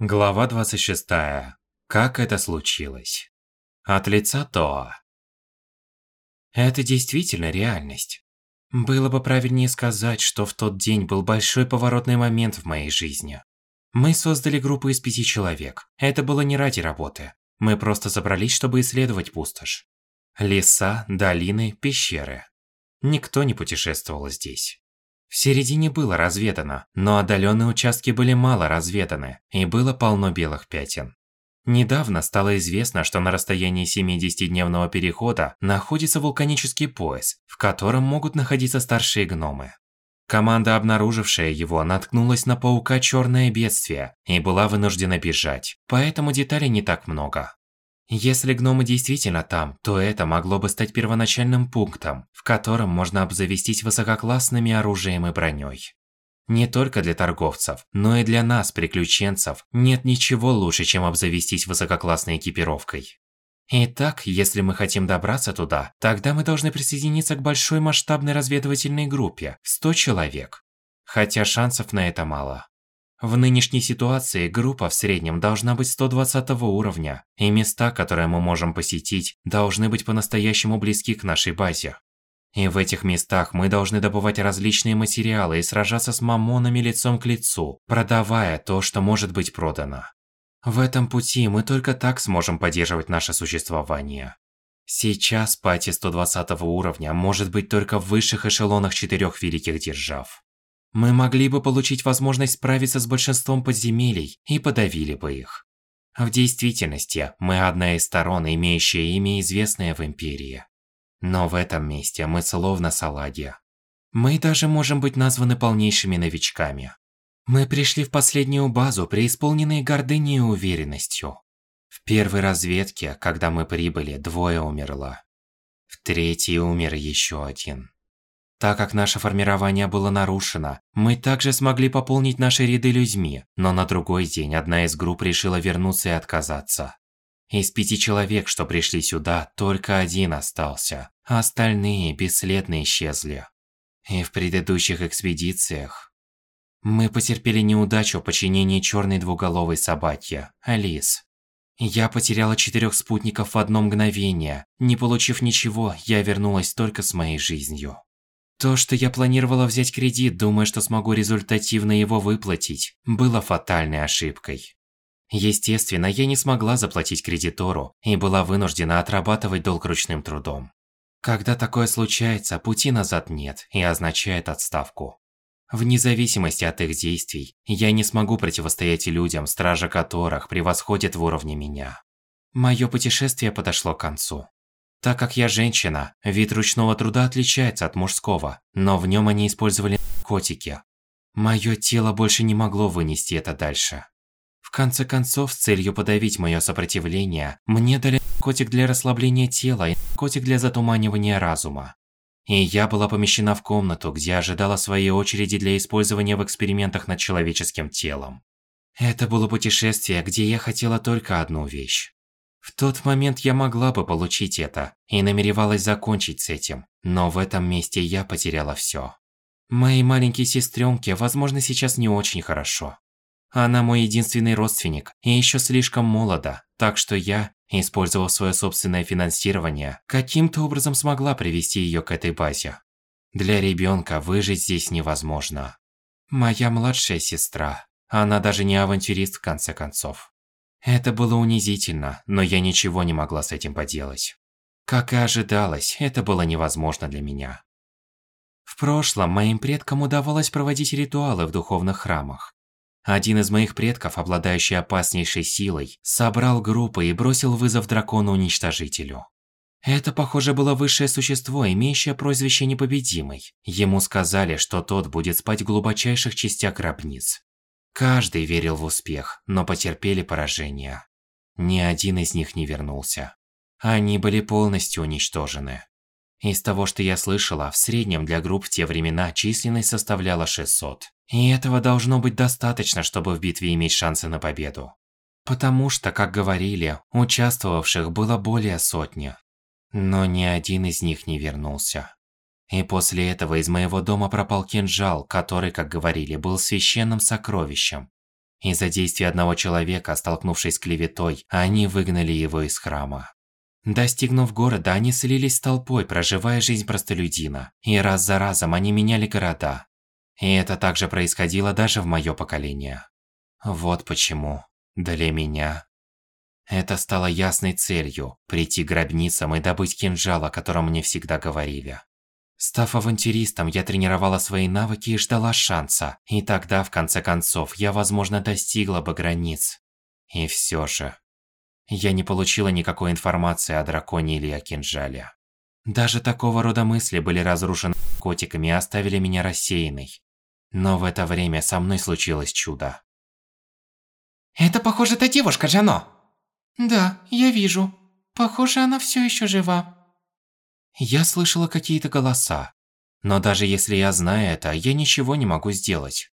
Глава 26. Как это случилось? От лица Тоа. Это действительно реальность. Было бы правильнее сказать, что в тот день был большой поворотный момент в моей жизни. Мы создали группу из пяти человек. Это было не ради работы. Мы просто собрались, чтобы исследовать пустошь. Леса, долины, пещеры. Никто не путешествовал здесь. В середине было разведано, но отдаленные участки были мало разведаны, и было полно белых пятен. Недавно стало известно, что на расстоянии 70-дневного перехода находится вулканический пояс, в котором могут находиться старшие гномы. Команда, обнаружившая его, наткнулась на паука Черное бедствие и была вынуждена бежать, поэтому деталей не так много. Если гномы действительно там, то это могло бы стать первоначальным пунктом, в котором можно обзавестись высококлассными оружием и броней. Не только для торговцев, но и для нас, приключенцев, нет ничего лучше, чем обзавестись высококлассной экипировкой. Итак, если мы хотим добраться туда, тогда мы должны присоединиться к большой масштабной разведывательной группе – 100 человек. Хотя шансов на это мало. В нынешней ситуации группа в среднем должна быть 120 уровня, и места, которые мы можем посетить, должны быть по-настоящему близки к нашей базе. И в этих местах мы должны добывать различные материалы и сражаться с мамонами лицом к лицу, продавая то, что может быть продано. В этом пути мы только так сможем поддерживать наше существование. Сейчас пати 120 уровня может быть только в высших эшелонах четырех великих держав. Мы могли бы получить возможность справиться с большинством подземелий и подавили бы их. В действительности, мы одна из сторон, имеющая имя, известное в Империи. Но в этом месте мы словно салаги. Мы даже можем быть названы полнейшими новичками. Мы пришли в последнюю базу, преисполненные гордыней и уверенностью. В первой разведке, когда мы прибыли, двое умерло. В третьей умер еще один. Так как наше формирование было нарушено, мы также смогли пополнить наши ряды людьми, но на другой день одна из групп решила вернуться и отказаться. Из пяти человек, что пришли сюда, только один остался, а остальные бесследно исчезли. И в предыдущих экспедициях мы потерпели неудачу в подчинении черной двуголовой собаке, Алис. Я потеряла четырех спутников в одно мгновение. Не получив ничего, я вернулась только с моей жизнью. То, что я планировала взять кредит, думая, что смогу результативно его выплатить, было фатальной ошибкой. Естественно, я не смогла заплатить кредитору и была вынуждена отрабатывать долг ручным трудом. Когда такое случается, пути назад нет и означает отставку. Вне зависимости от их действий, я не смогу противостоять людям, стража которых превосходит в уровне меня. Мое путешествие подошло к концу. Так как я женщина, вид ручного труда отличается от мужского, но в нем они использовали котики. Мое тело больше не могло вынести это дальше. В конце концов, с целью подавить мое сопротивление, мне дали котик для расслабления тела и котик для затуманивания разума. И я была помещена в комнату, где ожидала своей очереди для использования в экспериментах над человеческим телом. Это было путешествие, где я хотела только одну вещь в тот момент я могла бы получить это и намеревалась закончить с этим, но в этом месте я потеряла всё. Моей маленькой сестренке, возможно, сейчас не очень хорошо. Она мой единственный родственник и ещё слишком молода, так что я, использовав своё собственное финансирование, каким-то образом смогла привести её к этой базе. Для ребёнка выжить здесь невозможно. Моя младшая сестра, она даже не авантюрист в конце концов. Это было унизительно, но я ничего не могла с этим поделать. Как и ожидалось, это было невозможно для меня. В прошлом моим предкам удавалось проводить ритуалы в духовных храмах. Один из моих предков, обладающий опаснейшей силой, собрал группы и бросил вызов дракону-уничтожителю. Это, похоже, было высшее существо, имеющее прозвище Непобедимый. Ему сказали, что тот будет спать в глубочайших частях гробниц. Каждый верил в успех, но потерпели поражение. Ни один из них не вернулся. Они были полностью уничтожены. Из того, что я слышала, в среднем для групп в те времена численность составляла 600. И этого должно быть достаточно, чтобы в битве иметь шансы на победу. Потому что, как говорили, участвовавших было более сотни. Но ни один из них не вернулся. И после этого из моего дома пропал кинжал, который, как говорили, был священным сокровищем. Из-за действий одного человека, столкнувшись с клеветой, они выгнали его из храма. Достигнув города, они слились с толпой, проживая жизнь простолюдина. И раз за разом они меняли города. И это также происходило даже в моё поколение. Вот почему для меня это стало ясной целью – прийти к гробницам и добыть кинжал, о котором мне всегда говорили. Став авантюристом, я тренировала свои навыки и ждала шанса. И тогда, в конце концов, я, возможно, достигла бы границ. И всё же, я не получила никакой информации о драконе или о кинжале. Даже такого рода мысли были разрушены котиками и оставили меня рассеянной. Но в это время со мной случилось чудо. Это, похоже, та девушка, Джано. Да, я вижу. Похоже, она все еще жива. Я слышала какие-то голоса. Но даже если я знаю это, я ничего не могу сделать.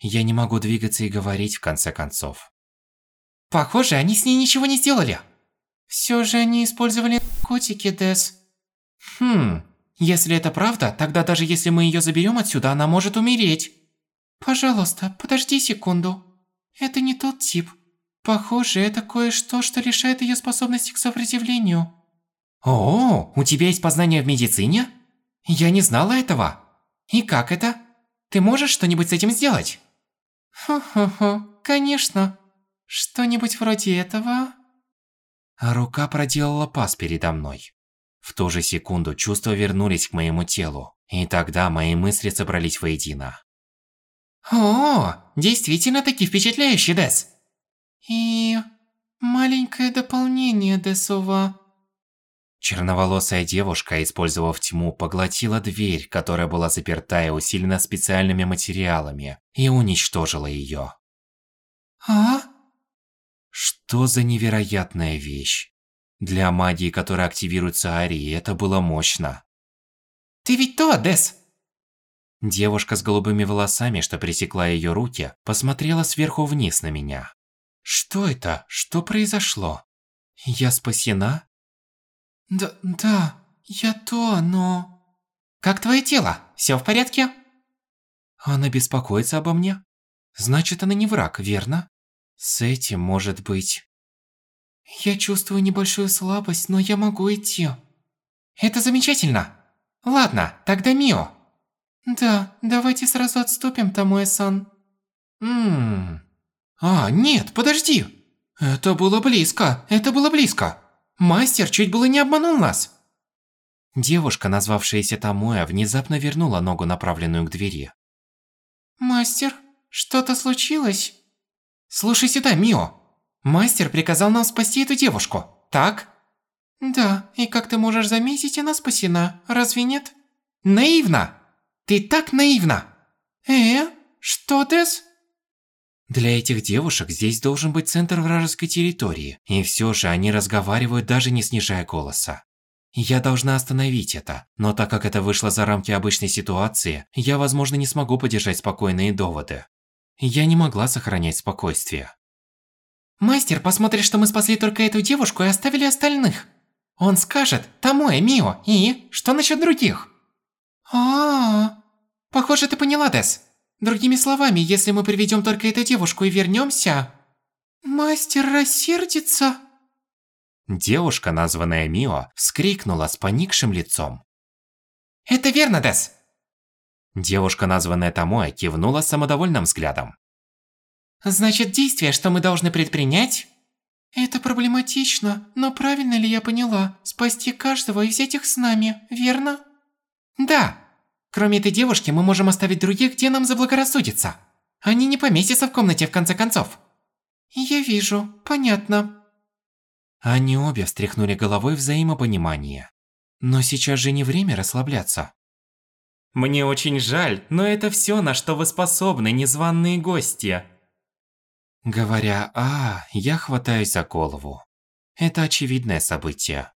Я не могу двигаться и говорить в конце концов. Похоже, они с ней ничего не сделали. Все же они использовали котики, Дес. Хм, если это правда, тогда даже если мы ее заберем отсюда, она может умереть. Пожалуйста, подожди секунду. Это не тот тип. Похоже, это кое-что, что лишает ее способности к сопротивлению. О, у тебя есть познание в медицине? Я не знала этого. И как это? Ты можешь что-нибудь с этим сделать? Хо-хо-хо, конечно. Что-нибудь вроде этого? Рука проделала пас передо мной. В ту же секунду чувства вернулись к моему телу, и тогда мои мысли собрались воедино. О, действительно таки впечатляющий, Дес. И маленькое дополнение, Десова. Черноволосая девушка, использовав тьму, поглотила дверь, которая была заперта и усилена специальными материалами, и уничтожила ее. А? Что за невероятная вещь? Для магии, которая активируется Арией, это было мощно. Ты ведь то, Дес? Девушка с голубыми волосами, что пресекла ее руки, посмотрела сверху вниз на меня. Что это? Что произошло? Я спасена? Да, да, я то, но... Как твое тело? Все в порядке? Она беспокоится обо мне? Значит, она не враг, верно? С этим может быть... Я чувствую небольшую слабость, но я могу идти. Это замечательно. Ладно, тогда Мио. Да, давайте сразу отступим, Тамуэ-сан. Ммм... А, нет, подожди. Это было близко, это было близко. Мастер чуть было не обманул нас. Девушка, назвавшаяся Тамуэ, внезапно вернула ногу, направленную к двери. Мастер, что-то случилось? Слушай сюда, Мио. Мастер приказал нам спасти эту девушку, так? Да, и как ты можешь заметить, она спасена, разве нет? Наивно! Ты так наивна! Э? Что, Дес? Для этих девушек здесь должен быть центр вражеской территории, и все же они разговаривают, даже не снижая голоса. Я должна остановить это, но так как это вышло за рамки обычной ситуации, я, возможно, не смогу поддержать спокойные доводы. Я не могла сохранять спокойствие. Мастер посмотрит, что мы спасли только эту девушку и оставили остальных. Он скажет, Тамоэ, Мио, и что насчет других? А, -а, а Похоже, ты поняла, Дес. Другими словами, если мы приведем только эту девушку и вернемся... Мастер рассердится. Девушка, названная Мио, вскрикнула с поникшим лицом. Это верно, Дес. Девушка, названная Томоя, кивнула самодовольным взглядом. Значит, действие, что мы должны предпринять... Это проблематично, но правильно ли я поняла? Спасти каждого и взять их с нами, верно? Да. Кроме этой девушки, мы можем оставить других, где нам заблагорассудится. Они не поместятся в комнате, в конце концов. Я вижу, понятно. Они обе встряхнули головой взаимопонимания. Но сейчас же не время расслабляться. Мне очень жаль, но это все, на что вы способны, незваные гости. Говоря «а», я хватаюсь за голову. Это очевидное событие.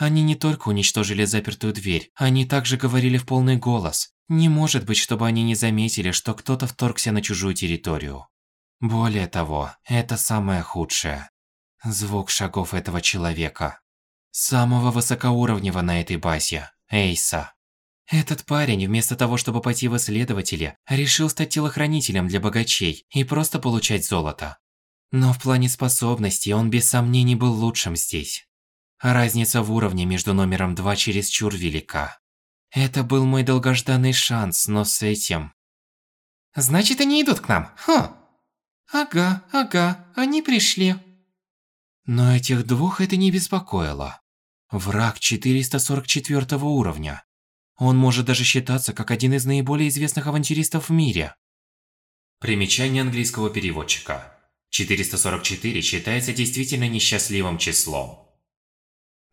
Они не только уничтожили запертую дверь, они также говорили в полный голос. Не может быть, чтобы они не заметили, что кто-то вторгся на чужую территорию. Более того, это самое худшее. Звук шагов этого человека. Самого высокоуровневого на этой базе, Эйса. Этот парень, вместо того, чтобы пойти в исследователи, решил стать телохранителем для богачей и просто получать золото. Но в плане способностей он без сомнений был лучшим здесь. Разница в уровне между номером 2 чересчур велика. Это был мой долгожданный шанс, но с этим... Значит, они идут к нам, хм. Ага, ага, они пришли. Но этих двух это не беспокоило. Враг 444 уровня. Он может даже считаться как один из наиболее известных авантюристов в мире. Примечание английского переводчика. 444 считается действительно несчастливым числом.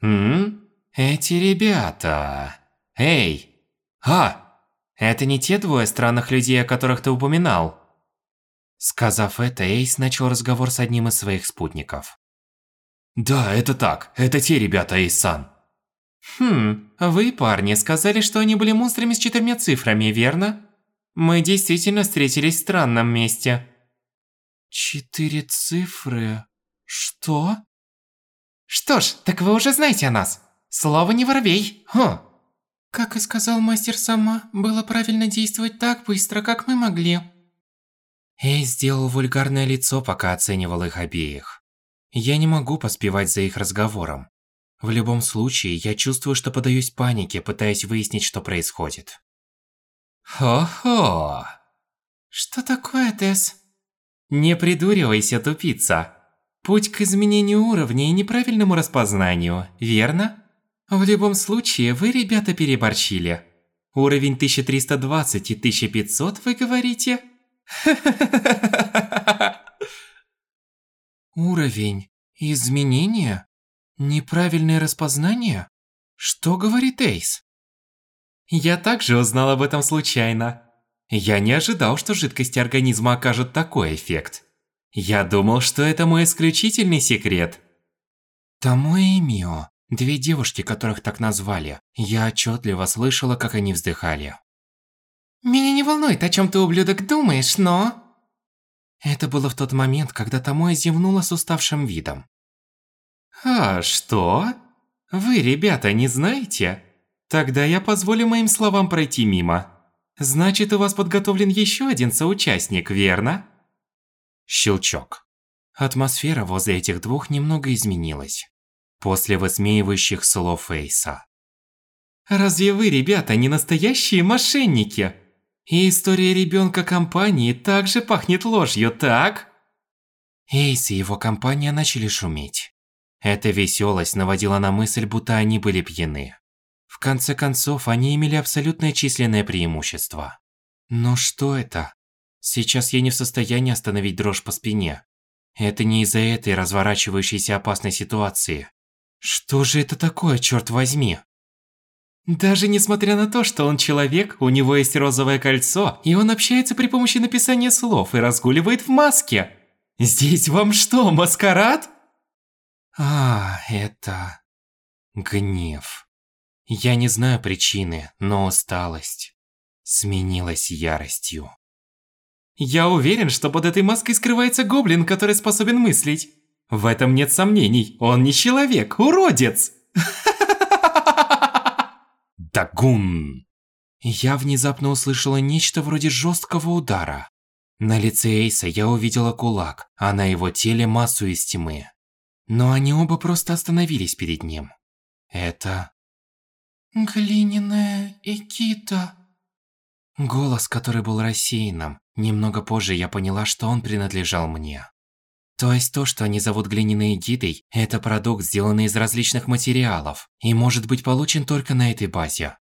М? Эти ребята... Эй! А! Это не те двое странных людей, о которых ты упоминал? Сказав это, Эйс начал разговор с одним из своих спутников. Да, это так. Это те ребята, Эйс-сан. Хм, вы, парни, сказали, что они были монстрами с четырьмя цифрами, верно? Мы действительно встретились в странном месте. Четыре цифры? Что? Что ж, так вы уже знаете о нас. Слово не воробей. Хм. Как и сказал мастер сама, было правильно действовать так быстро, как мы могли. Эй сделал вульгарное лицо, пока оценивал их обеих. Я не могу поспевать за их разговором. В любом случае, я чувствую, что подаюсь панике, пытаясь выяснить, что происходит. Хо-хо. Что такое, Тесс? Не придуривайся, тупица. Путь к изменению уровня и неправильному распознанию, верно? В любом случае, вы, ребята, переборщили. Уровень 1320 и 1500, вы говорите? Уровень? Изменения? Неправильное распознание? Что говорит Эйс? Я также узнал об этом случайно. Я не ожидал, что жидкости организма окажут такой эффект. Я думал, что это мой исключительный секрет. Тамуэ и Мио, две девушки, которых так назвали, я отчетливо слышала, как они вздыхали. Меня не волнует, о чем ты, ублюдок, думаешь, но... Это было в тот момент, когда Тамуэ зевнула с уставшим видом. А, что? Вы, ребята, не знаете? Тогда я позволю моим словам пройти мимо. Значит, у вас подготовлен еще один соучастник, верно? Щелчок. Атмосфера возле этих двух немного изменилась. После высмеивающих слов Фейса. Разве вы, ребята, не настоящие мошенники? И история ребенка компании также пахнет ложью, так? Эйс и его компания начали шуметь. Эта веселость наводила на мысль, будто они были пьяны. В конце концов, они имели абсолютное численное преимущество. Но что это? Сейчас я не в состоянии остановить дрожь по спине. Это не из-за этой разворачивающейся опасной ситуации. Что же это такое, черт возьми? Даже несмотря на то, что он человек, у него есть розовое кольцо, и он общается при помощи написания слов и разгуливает в маске. Здесь вам что, маскарад? А, это... Гнев. Я не знаю причины, но усталость сменилась яростью. Я уверен, что под этой маской скрывается гоблин, который способен мыслить. В этом нет сомнений, он не человек, уродец! Дагун! Я внезапно услышала нечто вроде жесткого удара. На лице Эйса я увидела кулак, а на его теле массу из тьмы. Но они оба просто остановились перед ним. Это... Глиняная Экита. Голос, который был рассеянным. Немного позже я поняла, что он принадлежал мне. То есть то, что они зовут глиняной гидой, это продукт, сделанный из различных материалов, и может быть получен только на этой базе.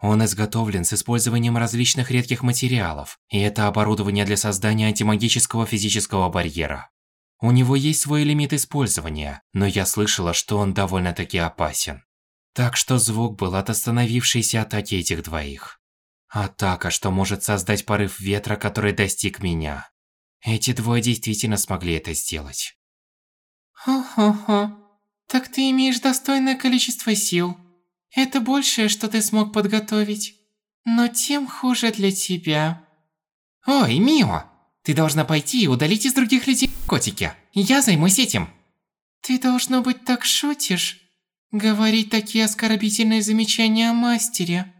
Он изготовлен с использованием различных редких материалов, и это оборудование для создания антимагического физического барьера. У него есть свой лимит использования, но я слышала, что он довольно-таки опасен. Так что звук был от остановившейся атаки этих двоих. Атака, что может создать порыв ветра, который достиг меня. Эти двое действительно смогли это сделать. Хо-хо-хо. Так ты имеешь достойное количество сил. Это большее, что ты смог подготовить. Но тем хуже для тебя. Ой, Мио! Ты должна пойти и удалить из других людей котики. Я займусь этим. Ты, должно быть, так шутишь. Говорить такие оскорбительные замечания о мастере.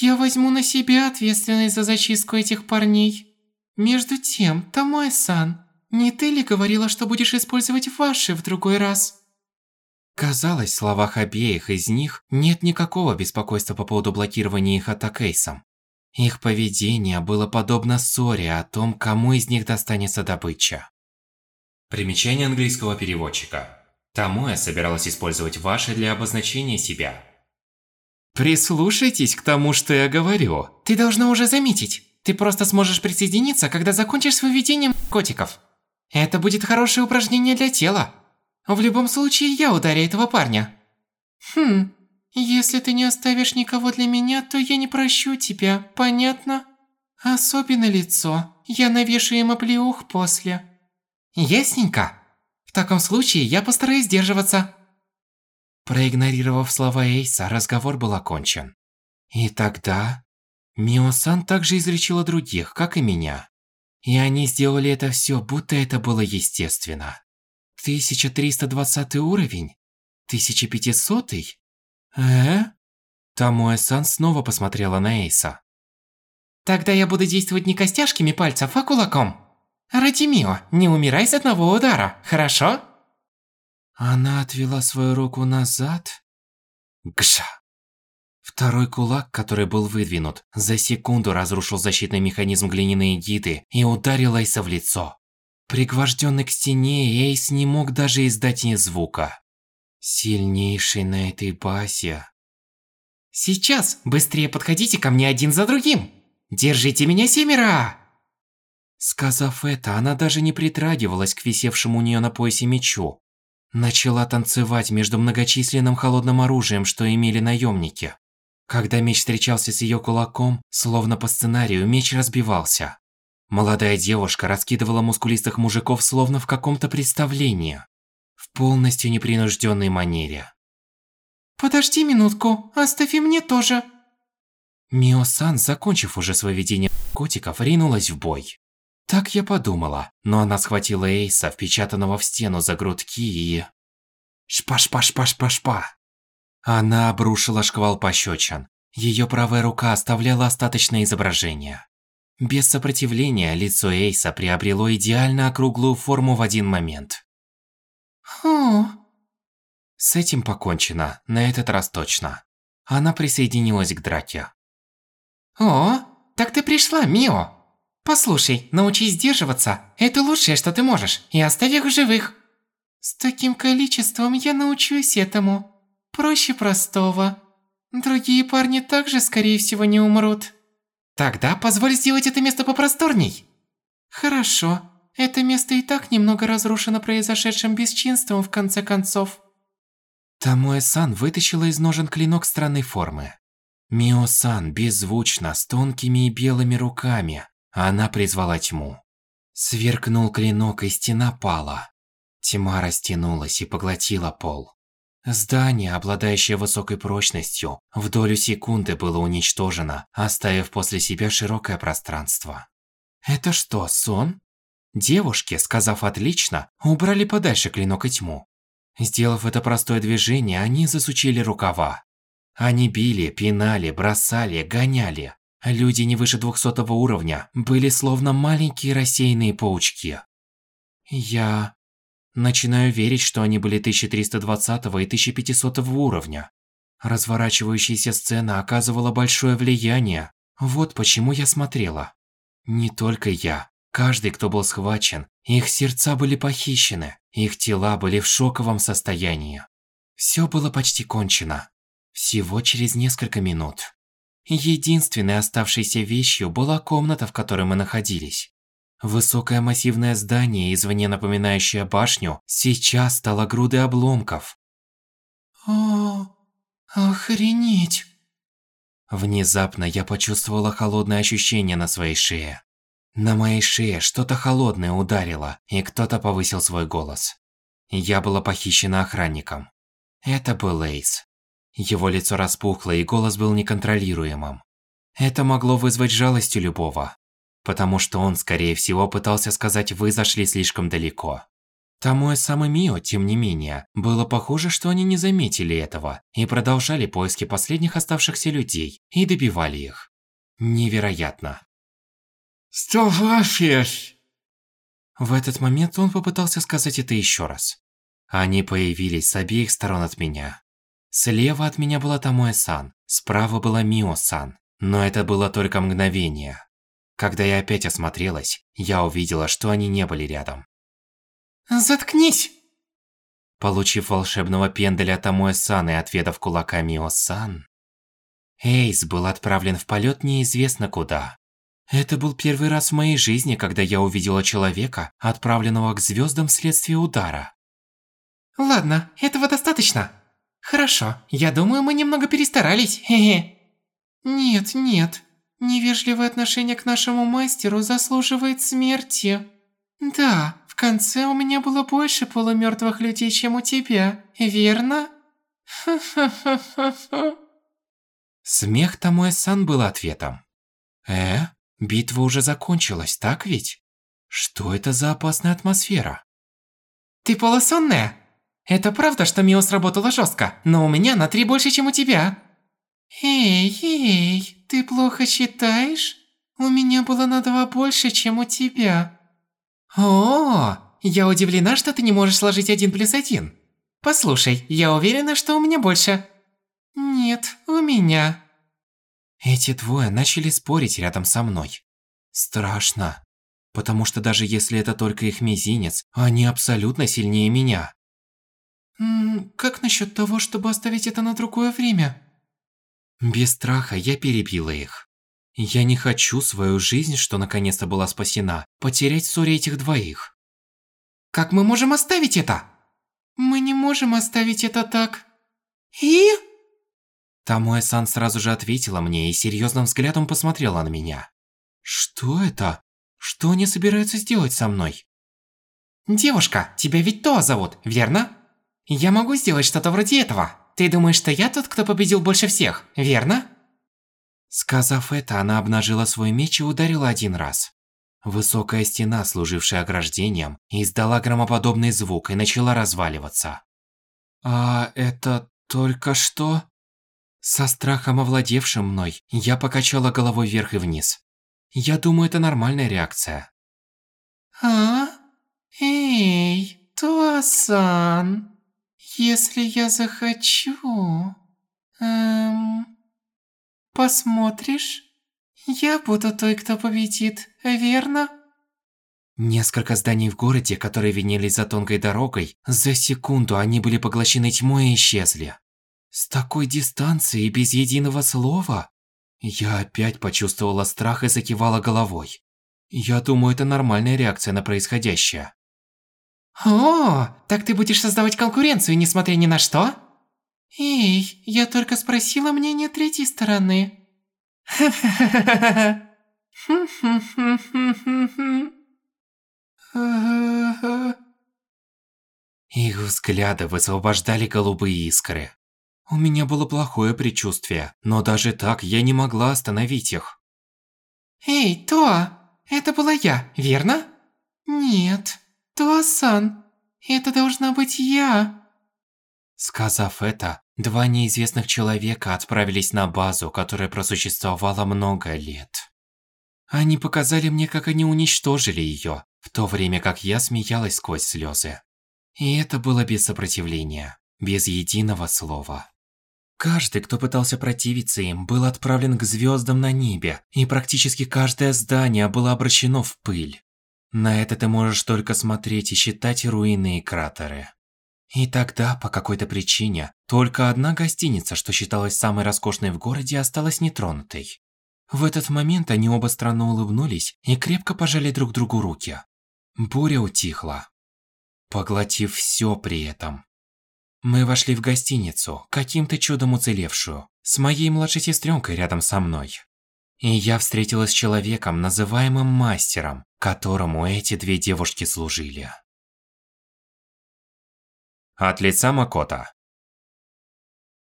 Я возьму на себя ответственность за зачистку этих парней. Между тем, Томоэ-сан, не ты ли говорила, что будешь использовать ваши в другой раз? Казалось, в словах обеих из них нет никакого беспокойства по поводу блокирования их атак Эйсом. Их поведение было подобно ссоре о том, кому из них достанется добыча. Примечание английского переводчика. Тамуэ собиралась использовать ваши для обозначения себя. Прислушайтесь к тому, что я говорю. Ты должна уже заметить. Ты просто сможешь присоединиться, когда закончишь с выведением котиков. Это будет хорошее упражнение для тела. В любом случае, я ударю этого парня. Хм, если ты не оставишь никого для меня, то я не прощу тебя, понятно? Особенно лицо. Я навешу им оплеух после. Ясненько. В таком случае я постараюсь сдерживаться. Проигнорировав слова Эйса, разговор был окончен. И тогда... Мио-сан также излечила других, как и меня. И они сделали это все, будто это было естественно. 1320 уровень? 1500? -й? Э? Тамуэ-сан снова посмотрела на Эйса. Тогда я буду действовать не костяшками пальцев, а кулаком. Ради Мио, не умирай с одного удара, хорошо? Она отвела свою руку назад. Гша. Второй кулак, который был выдвинут, за секунду разрушил защитный механизм глиняной гиды и ударил Эйса в лицо. Пригвожденный к стене, Эйс не мог даже издать ни звука. Сильнейший на этой базе. Сейчас быстрее подходите ко мне один за другим. Держите меня, семеро! Сказав это, она даже не притрагивалась к висевшему у нее на поясе мечу. Начала танцевать между многочисленным холодным оружием, что имели наемники. Когда меч встречался с ее кулаком, словно по сценарию, меч разбивался. Молодая девушка раскидывала мускулистых мужиков словно в каком-то представлении. В полностью непринужденной манере. «Подожди минутку, оставь и мне тоже». Мио-сан, закончив уже свое видение котиков, ринулась в бой. Так я подумала, но она схватила Эйса, впечатанного в стену за грудки и... Шпа-шпа-шпа-шпа-шпа. Она обрушила шквал пощечин. Ее правая рука оставляла остаточное изображение. Без сопротивления лицо Эйса приобрело идеально округлую форму в один момент. О. С этим покончено, на этот раз точно. Она присоединилась к драке. О, так ты пришла, Мио. Послушай, научись сдерживаться. Это лучшее, что ты можешь, и оставь их в живых. С таким количеством я научусь этому. Проще простого. Другие парни также, скорее всего, не умрут. Тогда позволь сделать это место попросторней. Хорошо. Это место и так немного разрушено произошедшим бесчинством в конце концов. Тамуэ-сан вытащила из ножен клинок странной формы. Мио-сан беззвучно, с тонкими и белыми руками, она призвала тьму. Сверкнул клинок, и стена пала. Тьма растянулась и поглотила пол. Здание, обладающее высокой прочностью, в долю секунды было уничтожено, оставив после себя широкое пространство. Это что, сон? Девушки, сказав «отлично», убрали подальше клинок и тьму. Сделав это простое движение, они засучили рукава. Они били, пинали, бросали, гоняли. Люди не выше двухсотого уровня были словно маленькие рассеянные паучки. Я Начинаю верить, что они были 1320 и 1500 уровня. Разворачивающаяся сцена оказывала большое влияние. Вот почему я смотрела. Не только я. Каждый, кто был схвачен, их сердца были похищены, их тела были в шоковом состоянии. Все было почти кончено. Всего через несколько минут. Единственной оставшейся вещью была комната, в которой мы находились. Высокое массивное здание, извне напоминающее башню, сейчас стало грудой обломков. О, охренеть. Внезапно я почувствовала холодное ощущение на своей шее. На моей шее что-то холодное ударило, и кто-то повысил свой голос. Я была похищена охранником. Это был Эйс. Его лицо распухло, и голос был неконтролируемым. Это могло вызвать жалость у любого потому что он, скорее всего, пытался сказать «вы зашли слишком далеко». Сам и Мио, тем не менее, было похоже, что они не заметили этого и продолжали поиски последних оставшихся людей и добивали их. Невероятно. Столафиш! В этот момент он попытался сказать это еще раз. Они появились с обеих сторон от меня. Слева от меня была Тамуэ-сан, справа была Мио-сан, но это было только мгновение. Когда я опять осмотрелась, я увидела, что они не были рядом. Заткнись! Получив волшебного пенделя Тамуэ-сан и отведав кулаками О-сан, Эйс был отправлен в полет неизвестно куда. Это был первый раз в моей жизни, когда я увидела человека, отправленного к звездам вследствие удара. Ладно, этого достаточно. Хорошо, я думаю, мы немного перестарались, хе-хе. Нет, нет, невежливое отношение к нашему мастеру заслуживает смерти. Да, в конце у меня было больше полумертвых людей, чем у тебя, верно? Смех Тамуэ-сан был ответом. Э, битва уже закончилась, так ведь? Что это за опасная атмосфера? Ты полусонная? Это правда, что Мио сработала жестко, но у меня на три больше, чем у тебя. Эй, эй, ты плохо считаешь? У меня было на два больше, чем у тебя. О, я удивлена, что ты не можешь сложить один плюс один. Послушай, я уверена, что у меня больше. Нет, у меня. Эти двое начали спорить рядом со мной. Страшно. Потому что даже если это только их мизинец, они абсолютно сильнее меня. М как насчет того, чтобы оставить это на другое время? Без страха я перебила их. Я не хочу свою жизнь, что наконец-то была спасена, потерять в ссоре этих двоих. Как мы можем оставить это? Мы не можем оставить это так. И? Тамуэ-сан сразу же ответила мне и серьезным взглядом посмотрела на меня. Что это? Что они собираются сделать со мной? Девушка, тебя ведь Тоа зовут, верно? Я могу сделать что-то вроде этого. Ты думаешь, что я тот, кто победил больше всех, верно? Сказав это, она обнажила свой меч и ударила один раз. Высокая стена, служившая ограждением, издала громоподобный звук и начала разваливаться. «А это только что?» Со страхом овладевшим мной, я покачала головой вверх и вниз. Я думаю, это нормальная реакция. «А? Эй, Туасан, если я захочу... Эм...» Посмотришь? Я буду той, кто победит, верно? Несколько зданий в городе, которые виднелись за тонкой дорогой, за секунду они были поглощены тьмой и исчезли. С такой дистанции и без единого слова? Я опять почувствовала страх и закивала головой. Я думаю, это нормальная реакция на происходящее. О, так ты будешь создавать конкуренцию, несмотря ни на что? Эй, я только спросила мнение третьей стороны. Их взгляды высвобождали голубые искры. У меня было плохое предчувствие, но даже так я не могла остановить их. Эй, Тоа, это была я, верно? Нет, Тоа-сан, это должна быть я. Сказав это, два неизвестных человека отправились на базу, которая просуществовала много лет. Они показали мне, как они уничтожили ее, в то время как я смеялась сквозь слезы. И это было без сопротивления, без единого слова. Каждый, кто пытался противиться им, был отправлен к звездам на небе, и практически каждое здание было обращено в пыль. На это ты можешь только смотреть и считать руины и кратеры. И тогда, по какой-то причине, только одна гостиница, что считалась самой роскошной в городе, осталась нетронутой. В этот момент они оба странно улыбнулись и крепко пожали друг другу руки. Буря утихла, поглотив все при этом. Мы вошли в гостиницу, каким-то чудом уцелевшую, с моей младшей сестренкой рядом со мной. И я встретилась с человеком, называемым мастером, которому эти две девушки служили. От лица Макота.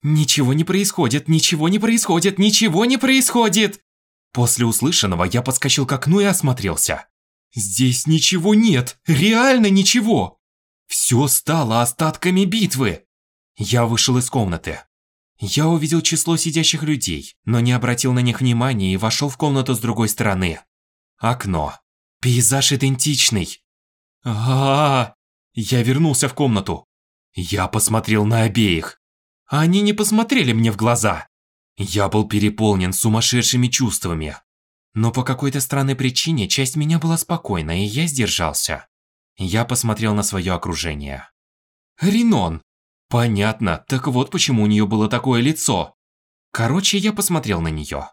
Ничего не происходит, ничего не происходит, ничего не происходит! После услышанного я подскочил к окну и осмотрелся. Здесь ничего нет, реально ничего! Все стало остатками битвы. Я вышел из комнаты. Я увидел число сидящих людей, но не обратил на них внимания и вошел в комнату с другой стороны. Окно. Пейзаж идентичный. А, -а, а Я вернулся в комнату. Я посмотрел на обеих. Они не посмотрели мне в глаза. Я был переполнен сумасшедшими чувствами. Но по какой-то странной причине часть меня была спокойна, и я сдержался. Я посмотрел на свое окружение. Ринон! Понятно, так вот почему у нее было такое лицо. Короче, я посмотрел на нее.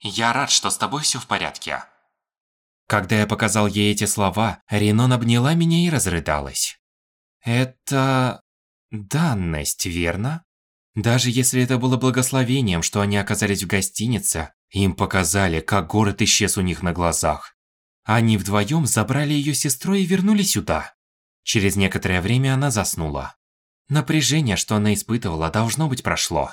Я рад, что с тобой все в порядке. Когда я показал ей эти слова, Ринон обняла меня и разрыдалась. Это... данность, верно? Даже если это было благословением, что они оказались в гостинице, им показали, как город исчез у них на глазах. Они вдвоем забрали ее сестру и вернули сюда. Через некоторое время она заснула. Напряжение, что она испытывала, должно быть прошло.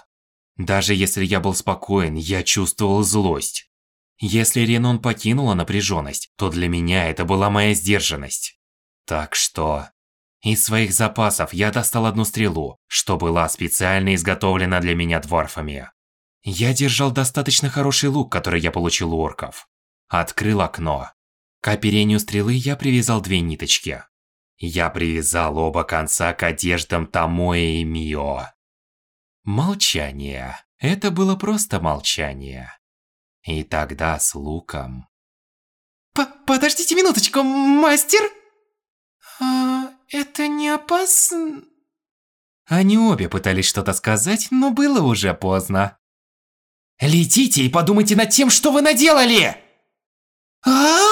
Даже если я был спокоен, я чувствовал злость. Если Ренон покинула напряженность, то для меня это была моя сдержанность. Так что... Из своих запасов я достал одну стрелу, что была специально изготовлена для меня дворфами. Я держал достаточно хороший лук, который я получил у орков. Открыл окно. К оперению стрелы я привязал две ниточки. Я привязал оба конца к одеждам Тамоэ и Мио. Молчание. Это было просто молчание. И тогда с луком... П Подождите минуточку, мастер! А, это не опасно... Они обе пытались что-то сказать, но было уже поздно. Летите и подумайте над тем, что вы наделали! а,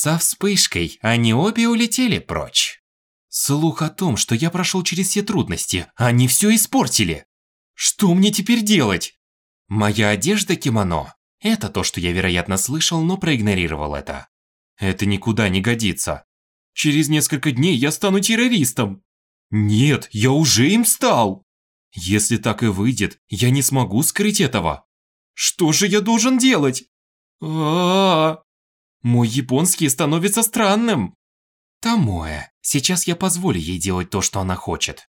Со вспышкой они обе улетели прочь. Слух о том, что я прошел через все трудности, они все испортили. Что мне теперь делать? Моя одежда кимоно. Это то, что я, вероятно, слышал, но проигнорировал это. Это никуда не годится. Через несколько дней я стану террористом. Нет, я уже им стал. Если так и выйдет, я не смогу скрыть этого. Что же я должен делать? А, -а, -а. Мой японский становится странным. Тамоэ, сейчас я позволю ей делать то, что она хочет.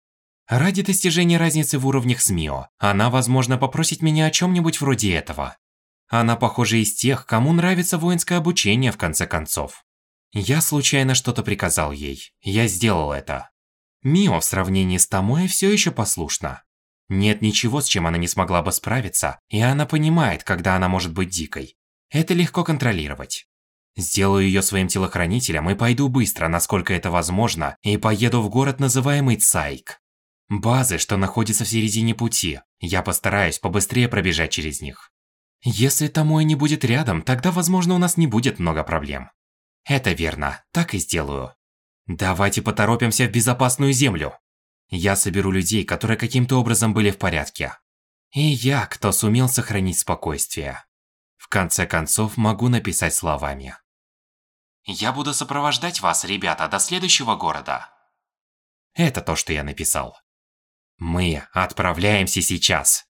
Ради достижения разницы в уровнях с Мио, она, возможно, попросит меня о чем-нибудь вроде этого. Она, похоже, из тех, кому нравится воинское обучение, в конце концов. Я случайно что-то приказал ей. Я сделал это. Мио в сравнении с Тамоэ все еще послушна. Нет ничего, с чем она не смогла бы справиться, и она понимает, когда она может быть дикой. Это легко контролировать. Сделаю ее своим телохранителем и пойду быстро, насколько это возможно, и поеду в город, называемый Цайк. Базы, что находятся в середине пути. Я постараюсь побыстрее пробежать через них. Если Томой не будет рядом, тогда, возможно, у нас не будет много проблем. Это верно, так и сделаю. Давайте поторопимся в безопасную землю. Я соберу людей, которые каким-то образом были в порядке. И я, кто сумел сохранить спокойствие. В конце концов, могу написать словами. Я буду сопровождать вас, ребята, до следующего города. Это то, что я написал. Мы отправляемся сейчас.